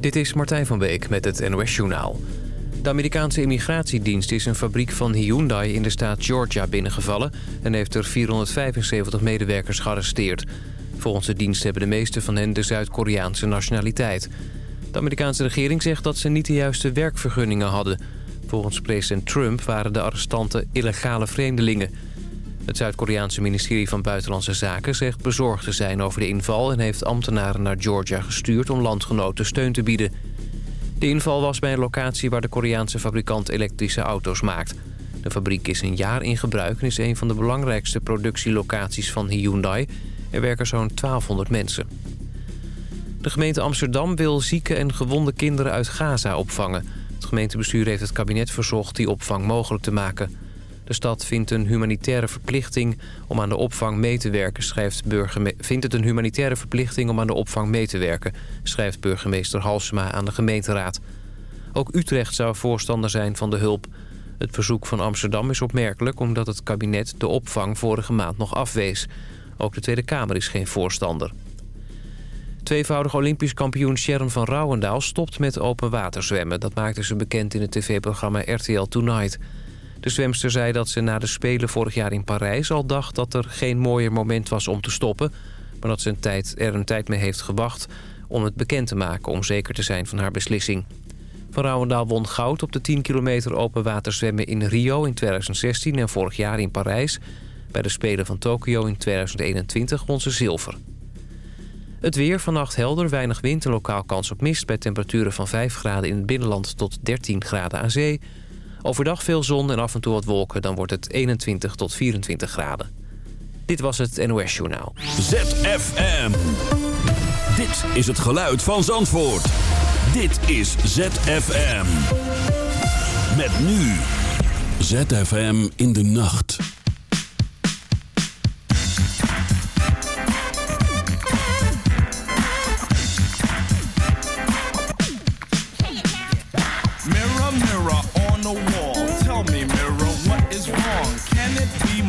Dit is Martijn van Beek met het NOS-journaal. De Amerikaanse immigratiedienst is een fabriek van Hyundai in de staat Georgia binnengevallen... en heeft er 475 medewerkers gearresteerd. Volgens de dienst hebben de meeste van hen de Zuid-Koreaanse nationaliteit. De Amerikaanse regering zegt dat ze niet de juiste werkvergunningen hadden. Volgens president Trump waren de arrestanten illegale vreemdelingen... Het Zuid-Koreaanse ministerie van Buitenlandse Zaken zegt bezorgd te zijn over de inval... en heeft ambtenaren naar Georgia gestuurd om landgenoten steun te bieden. De inval was bij een locatie waar de Koreaanse fabrikant elektrische auto's maakt. De fabriek is een jaar in gebruik en is een van de belangrijkste productielocaties van Hyundai. Er werken zo'n 1200 mensen. De gemeente Amsterdam wil zieke en gewonde kinderen uit Gaza opvangen. Het gemeentebestuur heeft het kabinet verzocht die opvang mogelijk te maken... De stad vindt, een humanitaire verplichting om aan de opvang mee te werken, schrijft vindt het een humanitaire verplichting om aan de opvang mee te werken, schrijft burgemeester Halsema aan de gemeenteraad. Ook Utrecht zou voorstander zijn van de hulp. Het verzoek van Amsterdam is opmerkelijk omdat het kabinet de opvang vorige maand nog afwees. Ook de Tweede Kamer is geen voorstander. Tweevoudig Olympisch kampioen Sharon van Rouwendaal stopt met open water zwemmen. Dat maakte ze bekend in het tv-programma RTL Tonight. De zwemster zei dat ze na de Spelen vorig jaar in Parijs al dacht dat er geen mooier moment was om te stoppen. Maar dat ze een tijd, er een tijd mee heeft gewacht om het bekend te maken om zeker te zijn van haar beslissing. Van Rouwendaal won goud op de 10 kilometer open water zwemmen in Rio in 2016 en vorig jaar in Parijs. Bij de Spelen van Tokio in 2021 won ze zilver. Het weer vannacht helder, weinig wind en lokaal kans op mist... bij temperaturen van 5 graden in het binnenland tot 13 graden aan zee... Overdag veel zon en af en toe wat wolken. Dan wordt het 21 tot 24 graden. Dit was het NOS Journaal. ZFM. Dit is het geluid van Zandvoort. Dit is ZFM. Met nu. ZFM in de nacht.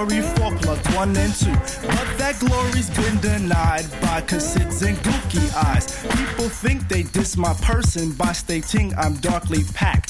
Glory for plug one and two. But that glory's been denied by cassettes and gookie eyes. People think they diss my person by stating I'm darkly packed.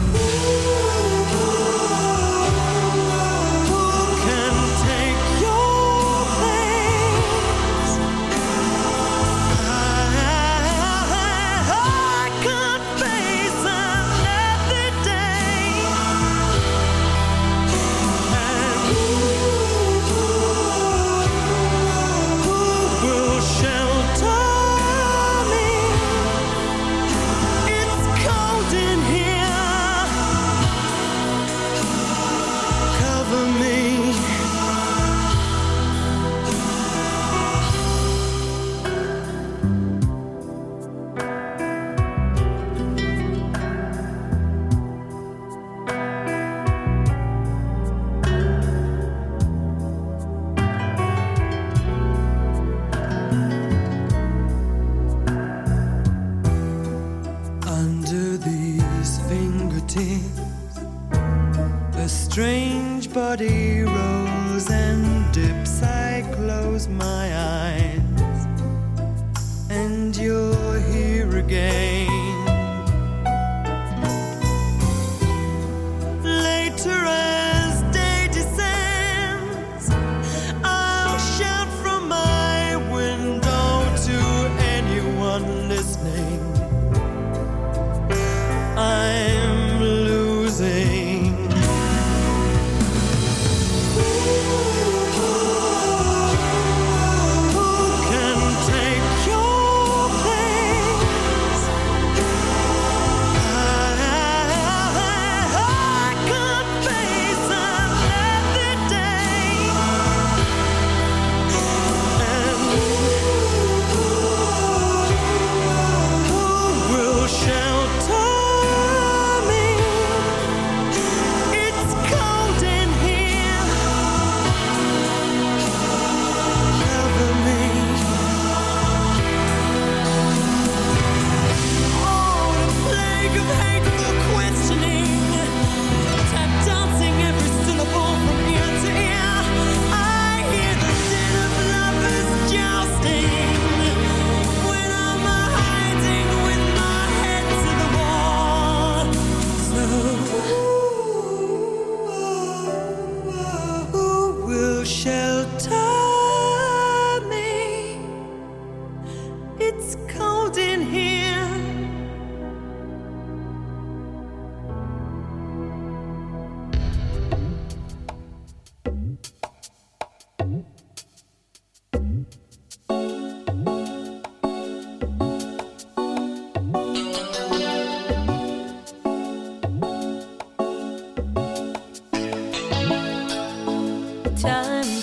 my eyes.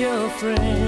your friend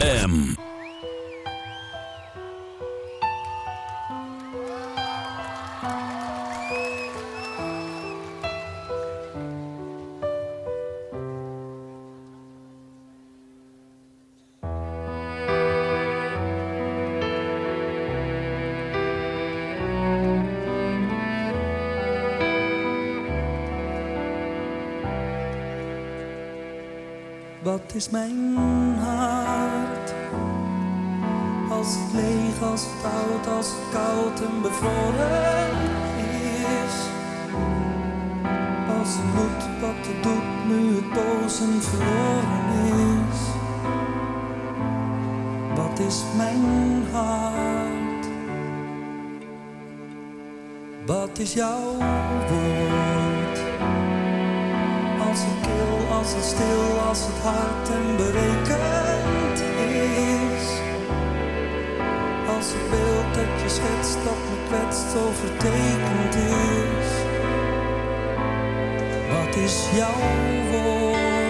ZFM. Wat is mijn is. Jouw woord? Als het kil, als het stil, als het hard en berekend dat me kwetst, overtekend is. Wat is jouw woord?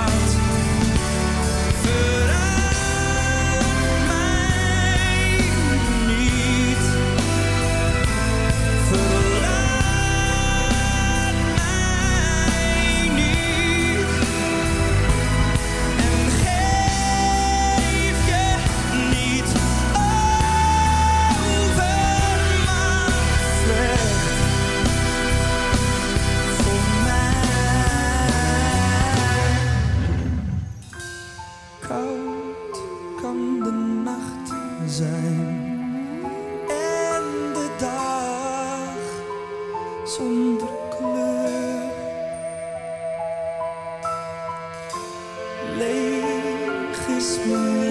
Leeg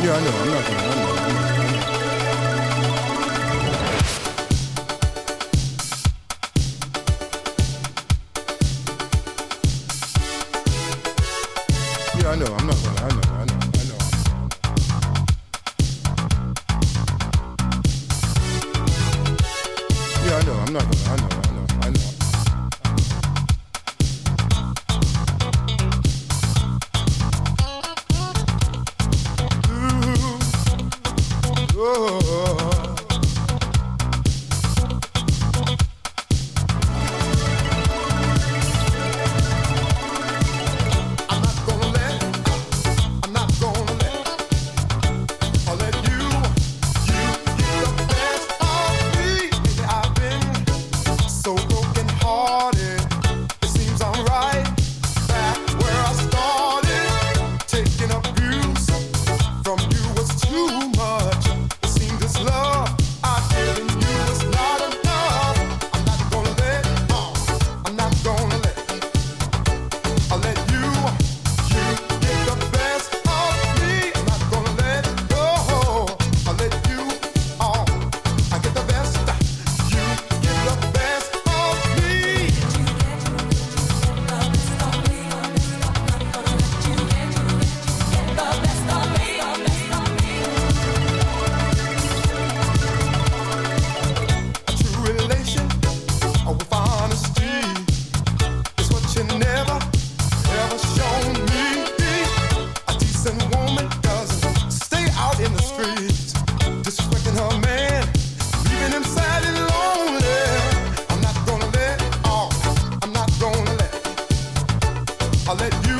이안에왕이나타나 는. I'll let you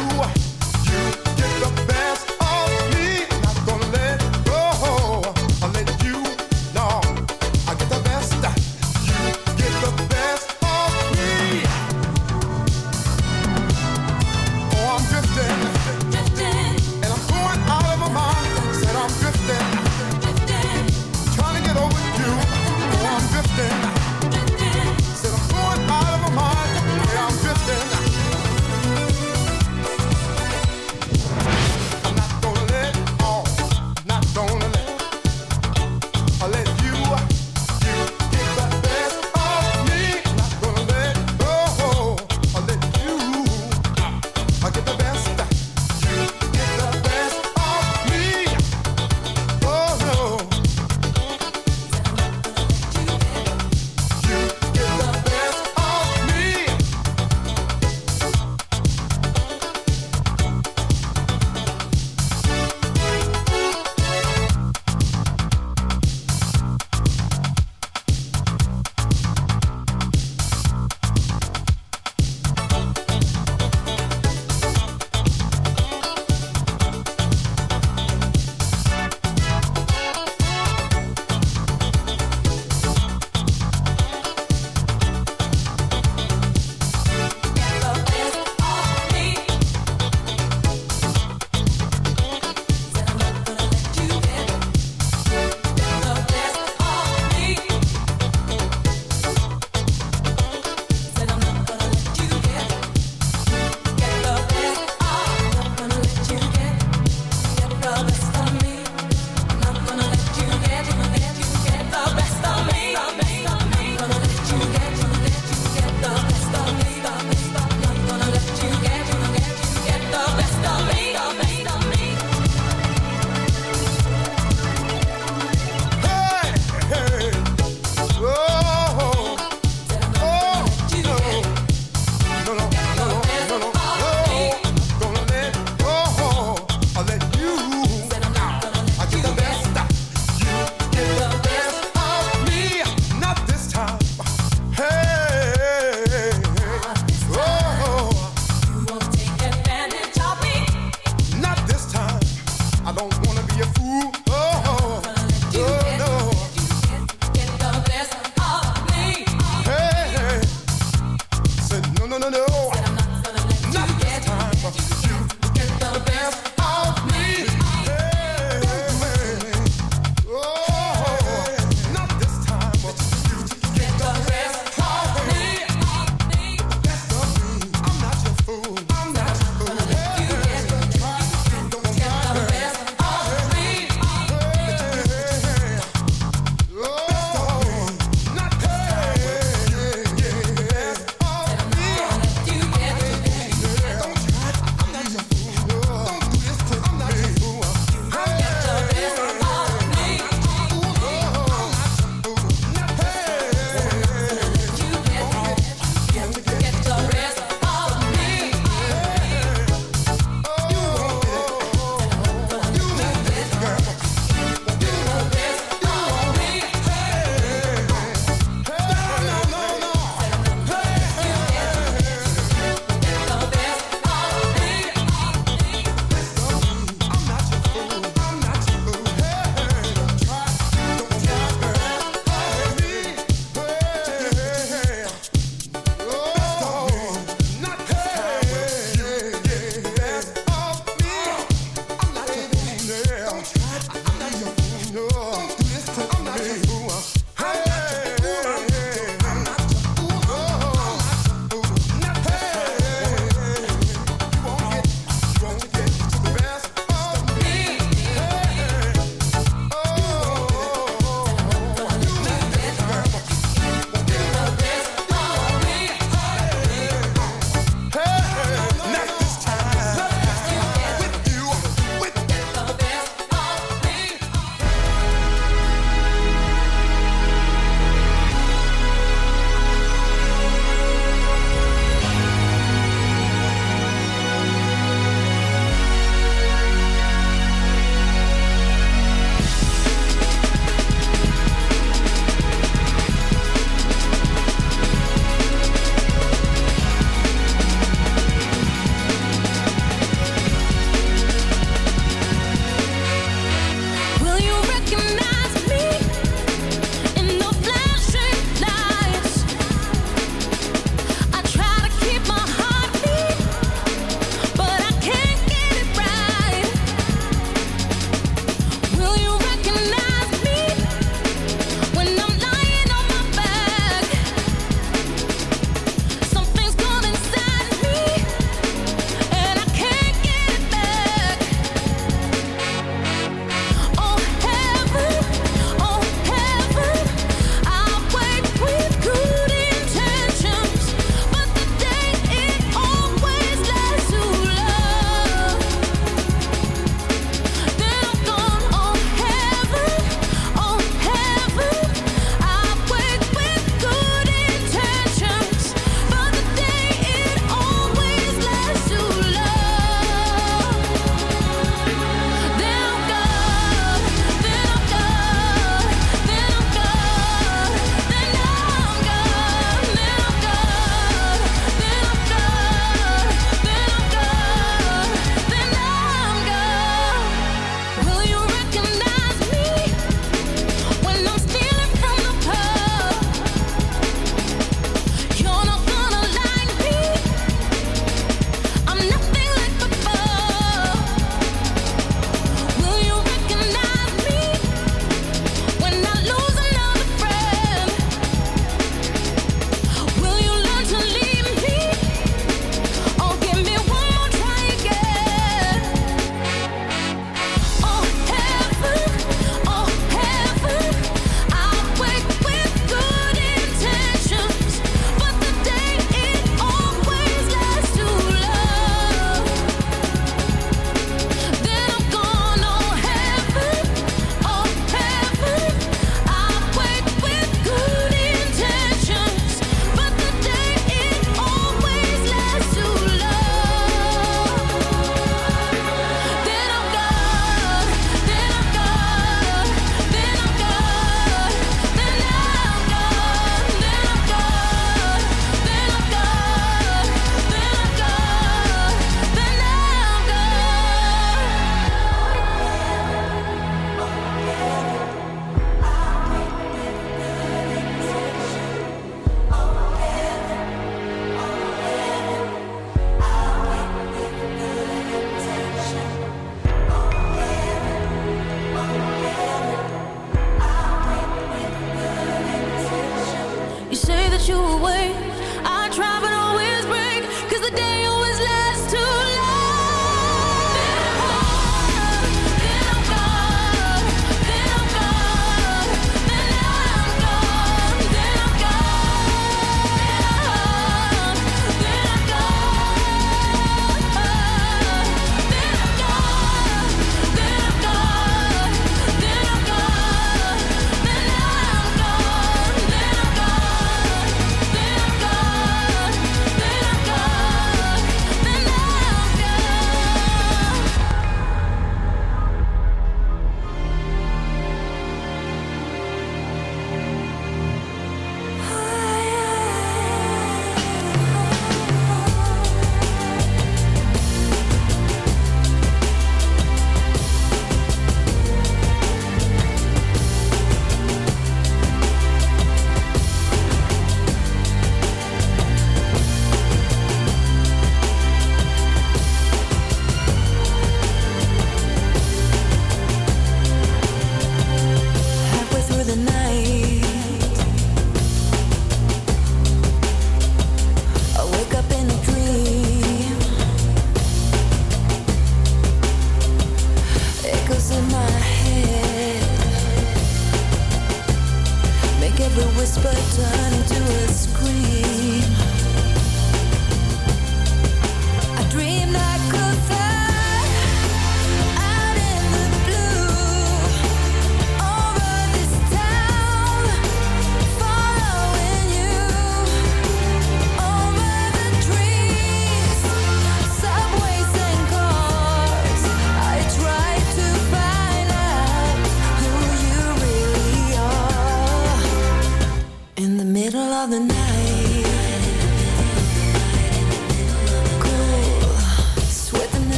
the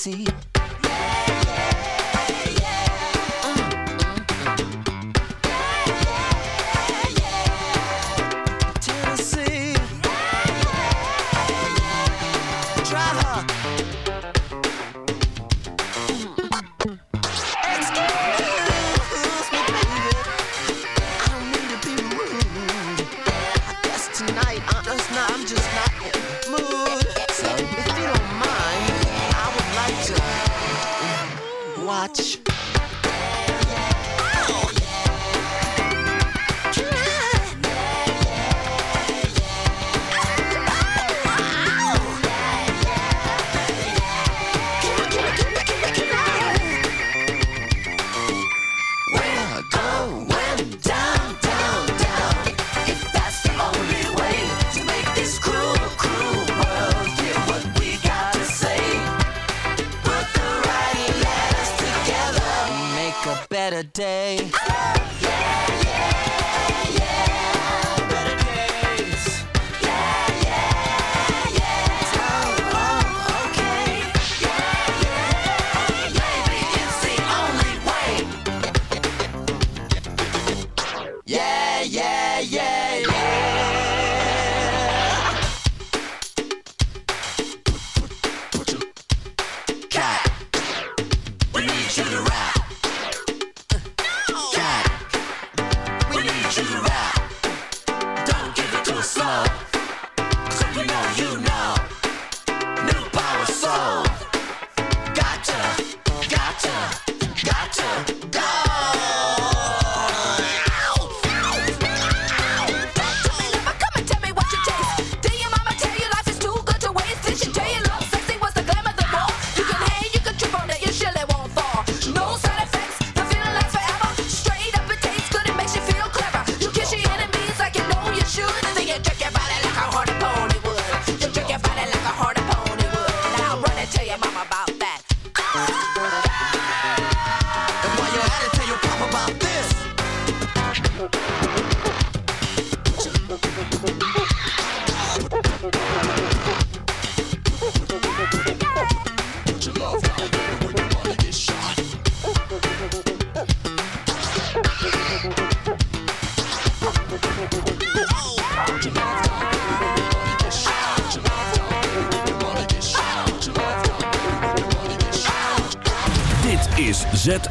see.